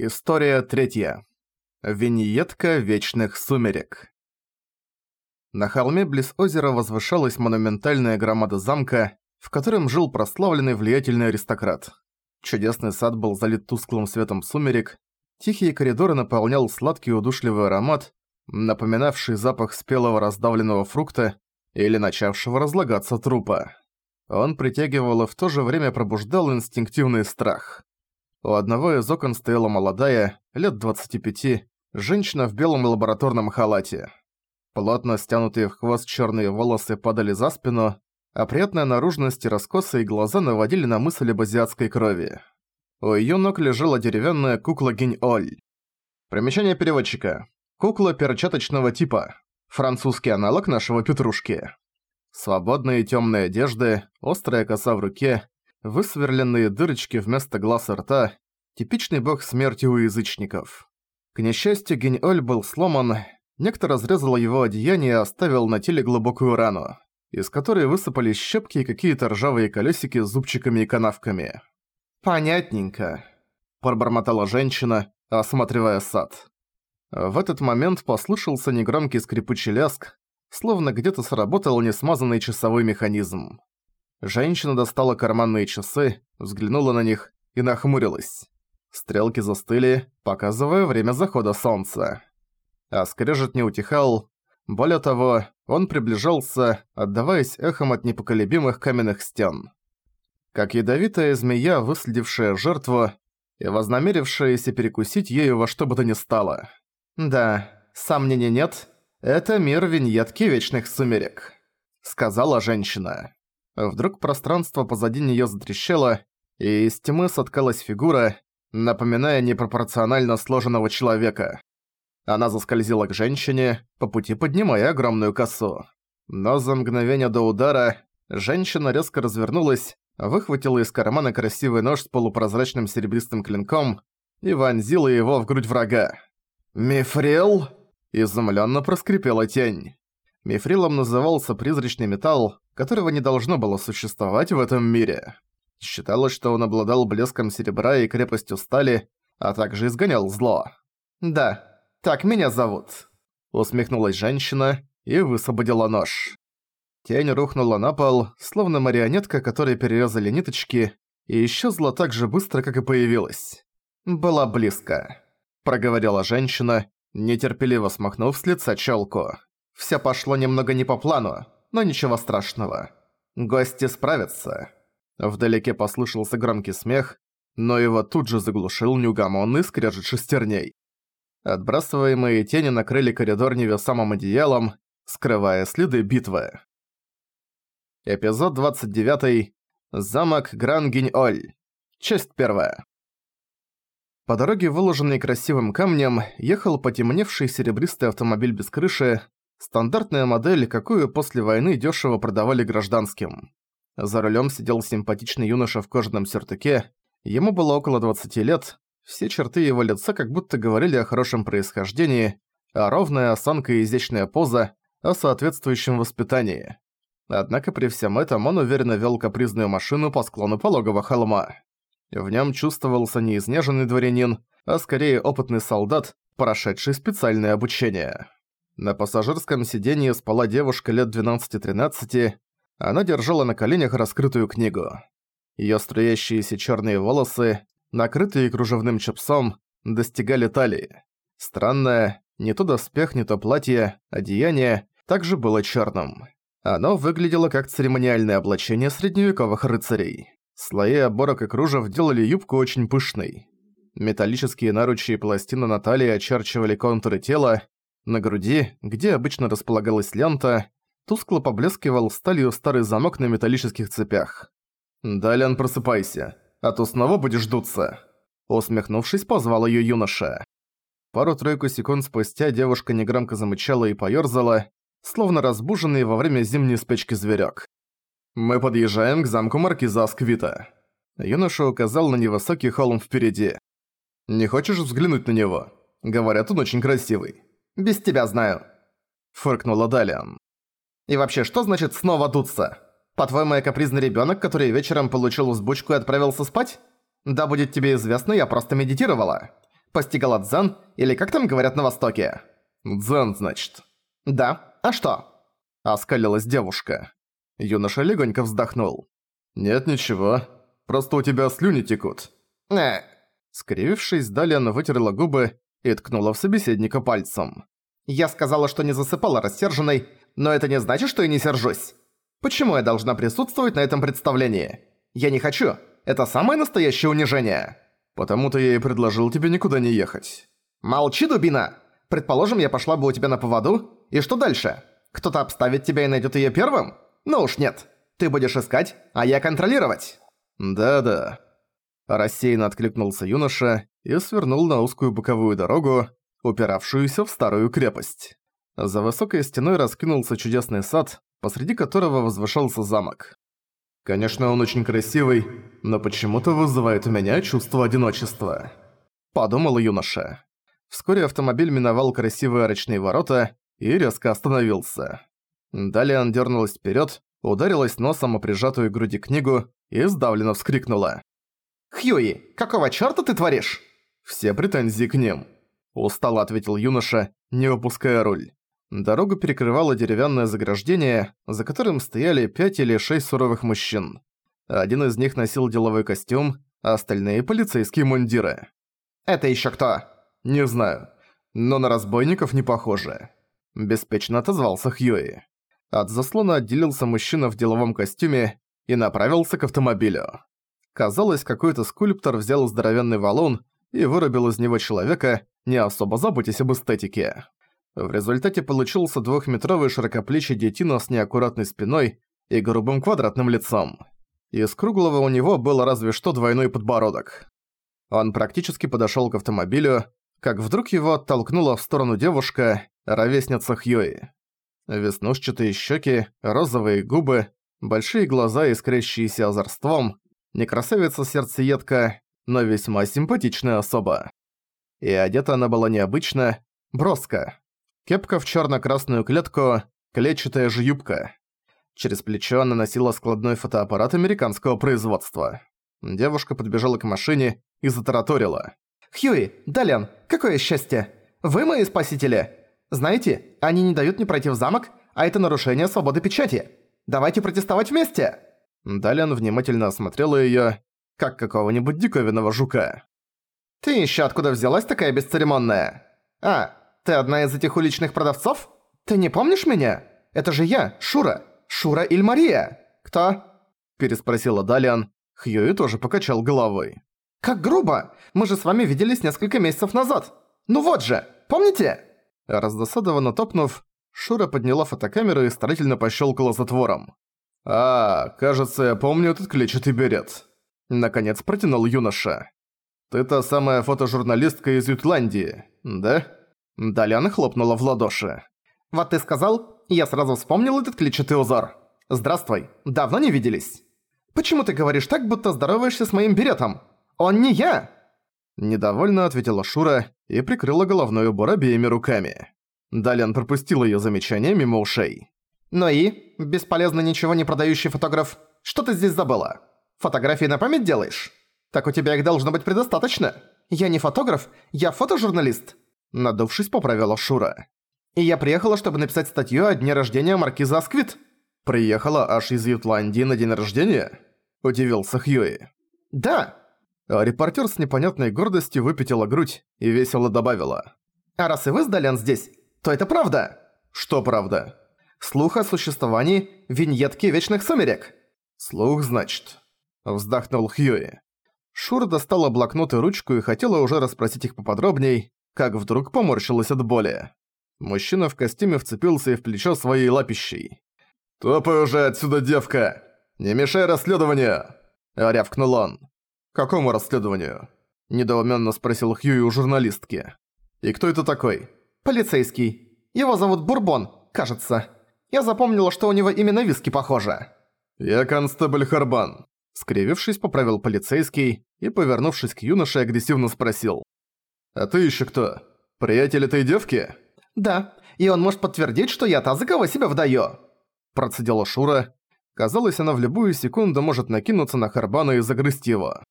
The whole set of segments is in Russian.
История третья. Виньетка вечных сумерек. На холме близ озера возвышалась монументальная громада замка, в котором жил прославленный влиятельный аристократ. Чудесный сад был залит тусклым светом сумерек, тихие коридоры наполнял сладкий удушливый аромат, напоминавший запах спелого раздавленного фрукта или начавшего разлагаться трупа. Он притягивал и в то же время пробуждал инстинктивный страх. У одного из окон стояла молодая, лет 25, женщина в белом лабораторном халате. Плотно стянутые в хвост черные волосы падали за спину, а приятная наружность и раскосые глаза наводили на мысль об азиатской крови. У её ног лежала деревянная кукла Гинь-Оль. Примечание переводчика. Кукла перчаточного типа. Французский аналог нашего петрушки. Свободные тёмные одежды, острая коса в руке, высверленные дырочки вместо глаз и рта, типичный бог смерти у язычников. К несчастью, Геньоль был сломан, некто разрезал его одеяние и оставил на теле глубокую рану, из которой высыпали щепки и какие-то ржавые колесики с зубчиками и канавками. «Понятненько», – пробормотала женщина, осматривая сад. В этот момент послышался негромкий скрипучий ляск, словно где-то сработал несмазанный часовой механизм. Женщина достала карманные часы, взглянула на них и нахмурилась. Стрелки застыли, показывая время захода солнца. А скрежет не утихал. Более того, он приближался, отдаваясь эхом от непоколебимых каменных стен. Как ядовитая змея, выследившая жертву и вознамерившаяся перекусить ею во что бы то ни стало. «Да, сомнений нет, это мир виньетки Вечных Сумерек», — сказала женщина. Вдруг пространство позади неё затрещало, и из тьмы соткалась фигура, напоминая непропорционально сложенного человека. Она заскользила к женщине, по пути поднимая огромную косу. Но за мгновение до удара женщина резко развернулась, выхватила из кармана красивый нож с полупрозрачным серебристым клинком и вонзила его в грудь врага. «Мифрил?» – изумленно проскрипела тень. Мифрилом назывался призрачный металл, которого не должно было существовать в этом мире. Считалось, что он обладал блеском серебра и крепостью стали, а также изгонял зло. «Да, так меня зовут», — усмехнулась женщина и высвободила нож. Тень рухнула на пол, словно марионетка, которой перерезали ниточки, и исчезла так же быстро, как и появилась. «Была близко», — проговорила женщина, нетерпеливо смахнув с лица чёлку. Всё пошло немного не по плану, но ничего страшного. Гости справятся. Вдалеке послышался громкий смех, но его тут же заглушил неугомонный скрежет шестерней. Отбрасываемые тени накрыли коридор невесомым одеялом, скрывая следы битвы. Эпизод 29. Замок Гран-Гинь-Оль. Часть 1. По дороге, выложенной красивым камнем, ехал потемневший серебристый автомобиль без крыши, Стандартная модель, какую после войны дешево продавали гражданским. За рулем сидел симпатичный юноша в кожаном сюртуке, ему было около 20 лет, все черты его лица как будто говорили о хорошем происхождении, а ровная осанка и изящная поза о соответствующем воспитании. Однако при всем этом он уверенно вел капризную машину по склону пологого холма. В нем чувствовался не изнеженный дворянин, а скорее опытный солдат, прошедший специальное обучение. На пассажирском сиденье спала девушка лет 12-13, она держала на коленях раскрытую книгу. Её струящиеся чёрные волосы, накрытые кружевным чепцом, достигали талии. Странное, не то доспех, не то платье, одеяние, также было чёрным. Оно выглядело как церемониальное облачение средневековых рыцарей. Слои оборок и кружев делали юбку очень пышной. Металлические наручи и пластины на талии очерчивали контуры тела, на груди, где обычно располагалась лента, тускло поблескивал сталью старый замок на металлических цепях. «Далян, просыпайся, а то снова будешь дуться!» Усмехнувшись, позвал её юноша. Пару-тройку секунд спустя девушка негромко замычала и поёрзала, словно разбуженный во время зимней спячки зверёк. «Мы подъезжаем к замку маркиза Асквита». Юноша указал на невысокий холм впереди. «Не хочешь взглянуть на него? Говорят, он очень красивый. Без тебя знаю», — фыркнула Далиан. «И вообще, что значит снова дуться? По-твоему, я капризный ребёнок, который вечером получил узбучку и отправился спать? Да будет тебе известно, я просто медитировала. Постигала дзен, или как там говорят на Востоке? «Дзен, значит». Да. А что? Оскалилась девушка. Юноша легонько вздохнул. «Нет ничего. Просто у тебя слюни текут». Э, Скривившись, Далиан вытерла губы и ткнула в собеседника пальцем. я сказала, что не засыпала рассерженной, но это не значит, что я не сержусь. Почему я должна присутствовать на этом представлении? Я не хочу. Это самое настоящее унижение. «Потому-то я и предложил тебе никуда не ехать». Молчи, дубина! Предположим, я пошла бы у тебя на поводу, и что дальше? Кто-то обставит тебя и найдет ее первым? Ну уж нет. Ты будешь искать, а я контролировать. «Да-да». Рассеянно откликнулся юноша и свернул на узкую боковую дорогу, упиравшуюся в старую крепость. За высокой стеной раскинулся чудесный сад, посреди которого возвышался замок. Конечно, он очень красивый, но почему-то вызывает у меня чувство одиночества. Подумал юноша. Вскоре автомобиль миновал красивые арочные ворота и резко остановился. Далее он дернулась вперед, ударилась носом о прижатую к груди книгу и сдавленно вскрикнула. Хьюи, какого чёрта ты творишь? «Все претензии к ним», – устало ответил юноша, не выпуская руль. Дорогу перекрывало деревянное заграждение, за которым стояли пять или шесть суровых мужчин. Один из них носил деловой костюм, а остальные – полицейские мундиры. Это ещё кто? «Не знаю, но на разбойников не похоже», – беспечно отозвался Хьюи. От заслона отделился мужчина в деловом костюме и направился к автомобилю. Казалось, какой-то скульптор взял здоровенный валун и вырубил из него человека, не особо заботясь об эстетике. В результате получился двухметровый широкоплечий детина с неаккуратной спиной и грубым квадратным лицом. Из круглого у него был разве что двойной подбородок. Он практически подошёл к автомобилю, как вдруг его оттолкнула в сторону девушка, ровесница Хьюи. Веснушчатые щеки, розовые губы, большие глаза, искрящиеся озорством, не красавица-сердцеедка, но весьма симпатичная особа. И одета она была необычно, броско. Кепка в чёрно-красную клетку, клетчатая же юбка. Через плечо она носила складной фотоаппарат американского производства. Девушка подбежала к машине и затараторила. Хьюи, Далян, какое счастье! Вы мои спасители! Знаете, они не дают мне пройти в замок, а это нарушение свободы печати. Давайте протестовать вместе!» Далян внимательно осмотрела её, как какого-нибудь диковинного жука. «Ты ещё откуда взялась такая бесцеремонная? А, ты одна из этих уличных продавцов? Ты не помнишь меня? Это же я, Шура. Шура Иль Мария. Кто?» Переспросила Далиан. Хьюи тоже покачал головой. «Как грубо! Мы же с вами виделись несколько месяцев назад. Ну вот же, помните?» Раздосадованно топнув, Шура подняла фотокамеру и старательно пощёлкала затвором. «А, кажется, я помню этот клетчатый берет». Наконец протянул юноша. «Ты та самая фотожурналистка из Ютландии, да?» Даляна хлопнула в ладоши. «Вот ты сказал, я сразу вспомнил этот клетчатый узор. Здравствуй, давно не виделись. Почему ты говоришь так, будто здороваешься с моим беретом? Он не я!» Недовольно ответила Шура и прикрыла головной убор обеими руками. Далян пропустил её замечание мимо ушей. «Ну и? Бесполезно ничего не продающий фотограф. Что ты здесь забыла? Фотографии на память делаешь? Так у тебя их должно быть предостаточно. Я не фотограф, я фотожурналист». Надувшись, поправила Шура. И я приехала, чтобы написать статью о дне рождения маркиза Асквит. «Приехала аж из Ютландии на день рождения?» Удивился Хьюи. Да. А репортер с непонятной гордостью выпятила грудь и весело добавила. А раз и вы с Далян здесь, то это правда. «Что правда?» Слух о существовании виньетки Вечных Сумерек. «Слух, значит?» Вздохнул Хьюи. Шура достала блокнот и ручку и хотела уже расспросить их поподробней, как вдруг поморщилась от боли. Мужчина в костюме вцепился и в плечо своей лапищей. «Топай уже отсюда, девка! Не мешай расследованию!» – рявкнул он. «Какому расследованию?» – недоуменно спросил Хьюи у журналистки. «И кто это такой?» Полицейский. Его зовут Бурбон, кажется. Я запомнила, что у него именно виски похоже. «Я констебль Харбан», – скривившись, поправил полицейский и, повернувшись к юноше, агрессивно спросил. «А ты еще кто? Приятель этой девки?» Да, и он может подтвердить, что я та, за кого себя вдаю. Процедила Шура. Казалось, она в любую секунду может накинуться на Харбана и загрызть его.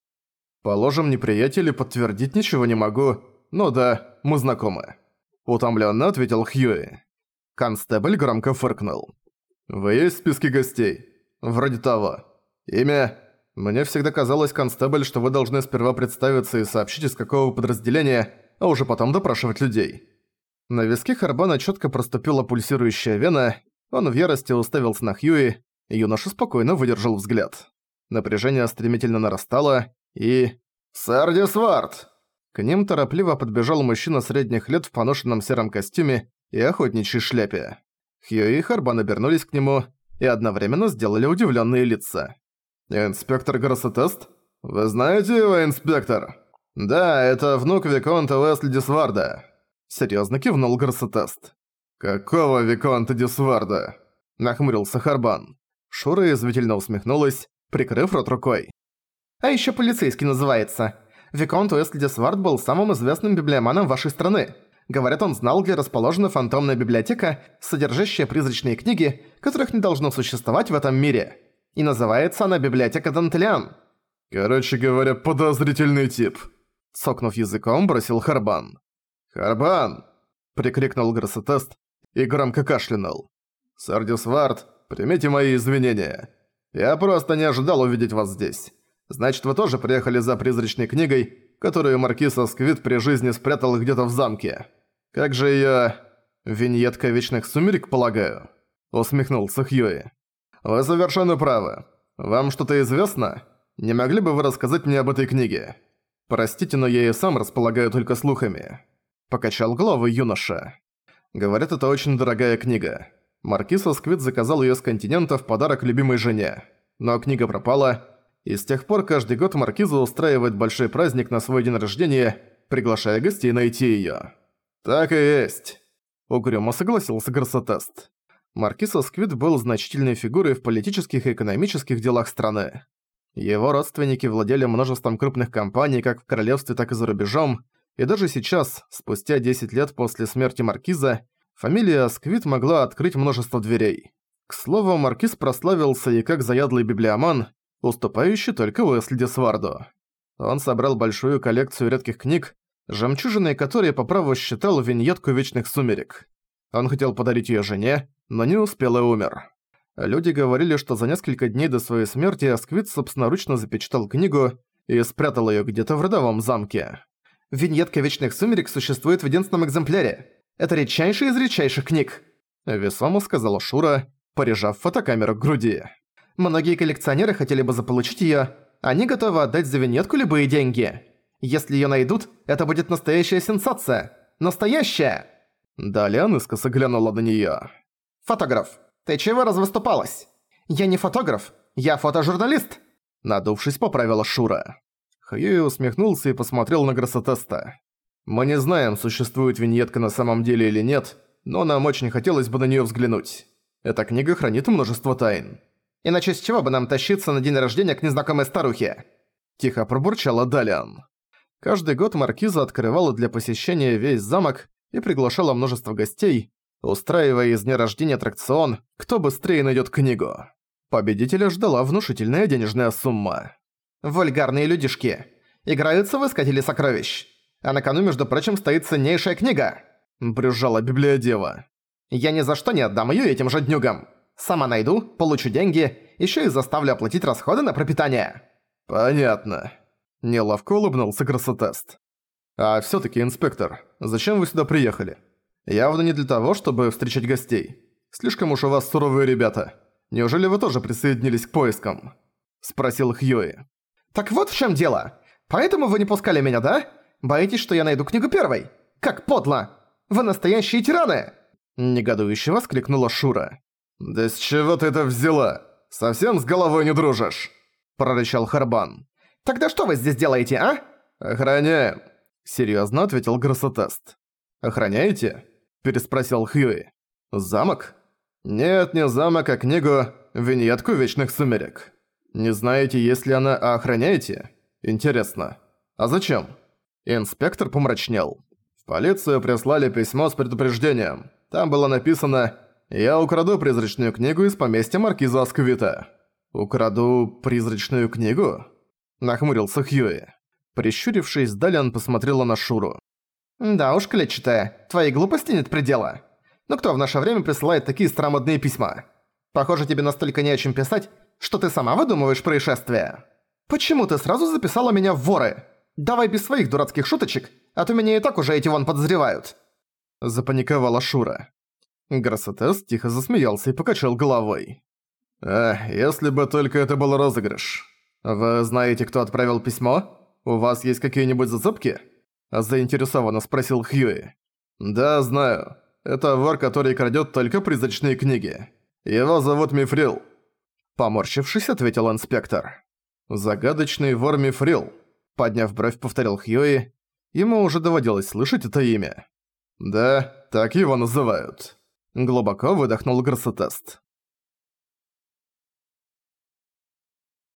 «Положим, неприятель и подтвердить ничего не могу. Ну да, мы знакомы. Утомленно ответил Хьюи. Констебль громко фыркнул. «Вы есть в списке гостей?» «Вроде того. Имя?» «Мне всегда казалось, констебль, что вы должны сперва представиться и сообщить, из какого подразделения, а уже потом допрашивать людей». На виске Харбана четко проступила пульсирующая вена, он в ярости уставился на Хьюи, и юноша спокойно выдержал взгляд. Напряжение стремительно нарастало, и... «Сэр Дисвард!» К ним торопливо подбежал мужчина средних лет в поношенном сером костюме и охотничьей шляпе. Хьюи и Харбан обернулись к нему и одновременно сделали удивленные лица. «Инспектор Гроссетест? Вы знаете его, инспектор?» «Да, это внук Виконта Уэсли Дисварда», — серьезно кивнул Гроссетест. «Какого Виконта Дисварда?» — нахмурился Харбан. Шура извительно усмехнулась, прикрыв рот рукой. «А еще полицейский называется. Виконт Уэсли Дисвард был самым известным библиоманом вашей страны. Говорят, он знал, где расположена фантомная библиотека, содержащая призрачные книги, которых не должно существовать в этом мире. И называется она «Библиотека Дантелиан». «Короче говоря, подозрительный тип», — цокнув языком, бросил Харбан. «Харбан!» — прикрикнул Гроссетест и громко кашлянул. «Сардис Вард, примите мои извинения. Я просто не ожидал увидеть вас здесь. Значит, вы тоже приехали за призрачной книгой, которую Маркиз Асквит при жизни спрятал где-то в замке. Как же её... Виньетка Вечных Сумерек, полагаю?» Усмехнулся Хьюи. «Вы совершенно правы. Вам что-то известно? Не могли бы вы рассказать мне об этой книге? Простите, но я и сам располагаю только слухами». Покачал головой юноша. Говорят, это очень дорогая книга. Маркиз Асквит заказал её с континента в подарок любимой жене. Но книга пропала, и с тех пор каждый год Маркиза устраивает большой праздник на свой день рождения, приглашая гостей найти её. «Так и есть», — угрюмо согласился Гроссотест. Маркиз Асквит был значительной фигурой в политических и экономических делах страны. Его родственники владели множеством крупных компаний как в королевстве, так и за рубежом, и даже сейчас, спустя 10 лет после смерти Маркиза, фамилия Асквит могла открыть множество дверей. К слову, Маркиз прославился и как заядлый библиоман, уступающий только Уэсли Десварду. Он собрал большую коллекцию редких книг, жемчужиной которой по праву считал виньетку Вечных Сумерек. Он хотел подарить её жене, но не успел и умер. Люди говорили, что за несколько дней до своей смерти Асквит собственноручно запечатал книгу и спрятал её где-то в родовом замке. «Виньетка Вечных Сумерек существует в единственном экземпляре. Это редчайшая из редчайших книг», — весомо сказала Шура, порежав фотокамеру к груди. Многие коллекционеры хотели бы заполучить её, они готовы отдать за виньетку любые деньги. Если её найдут, это будет настоящая сенсация. Настоящая!» Далее искоса глянула на неё. «Фотограф, ты чего развыступалась?» «Я не фотограф, я фотожурналист!» Надувшись, поправила Шура. Хьюи усмехнулся и посмотрел на Гроссотеста. «Мы не знаем, существует виньетка на самом деле или нет, но нам очень хотелось бы на неё взглянуть. Эта книга хранит множество тайн. Иначе с чего бы нам тащиться на день рождения к незнакомой старухе?» Тихо пробурчала Далиан. Каждый год Маркиза открывала для посещения весь замок и приглашала множество гостей, устраивая из дня рождения аттракцион «Кто быстрее найдет книгу?». Победителя ждала внушительная денежная сумма. «Вульгарные людишки. Играются в Искатели Сокровищ. А на кону, между прочим, стоит ценнейшая книга!» Брюзжала Библиодева. «Я ни за что не отдам её этим же днюгам. Сама найду, получу деньги, ещё и заставлю оплатить расходы на пропитание». «Понятно». Неловко улыбнулся Красотест. «А всё-таки, инспектор, зачем вы сюда приехали? Явно не для того, чтобы встречать гостей. Слишком уж у вас суровые ребята. Неужели вы тоже присоединились к поискам?» Спросил Хьюи. «Так вот в чем дело. Поэтому вы не пускали меня, да? Боитесь, что я найду книгу первой? Как подло! Вы настоящие тираны!» Негодующе воскликнула Шура. «Да с чего ты это взяла? Совсем с головой не дружишь?» Прорычал Харбан. «Тогда что вы здесь делаете, а?» «Охраняем», — серьёзно ответил Гроссотест. «Охраняете?» — переспросил Хьюи. «Замок?» «Нет, не замок, а книгу «Виньетку Вечных Сумерек». Не знаете, есть ли она, а охраняете? Интересно. А зачем?» Инспектор помрачнел. В полицию прислали письмо с предупреждением. Там было написано «Я украду призрачную книгу из поместья Маркиза Асквита». «Украду призрачную книгу?» Нахмурился Хьюи. Прищурившись, Далиан посмотрела на Шуру. Да уж, клетчатая, твоей глупости нет предела. Но кто в наше время присылает такие старомодные письма? Похоже, тебе настолько не о чем писать, что ты сама выдумываешь происшествия. Почему ты сразу записала меня в воры? Давай без своих дурацких шуточек, а то меня и так уже эти вон подозревают. Запаниковала Шура. Гроссетес тихо засмеялся и покачал головой. «Эх, если бы только это был розыгрыш. Вы знаете, кто отправил письмо? У вас есть какие-нибудь зацепки?» Заинтересованно спросил Хьюи. «Да, знаю. Это вор, который крадёт только призрачные книги. Его зовут Мифрил». Поморщившись, ответил инспектор. «Загадочный вор Мифрил», подняв бровь, повторил Хьюи. Ему уже доводилось слышать это имя. «Да, так его называют». Глубоко выдохнул Гроссетест.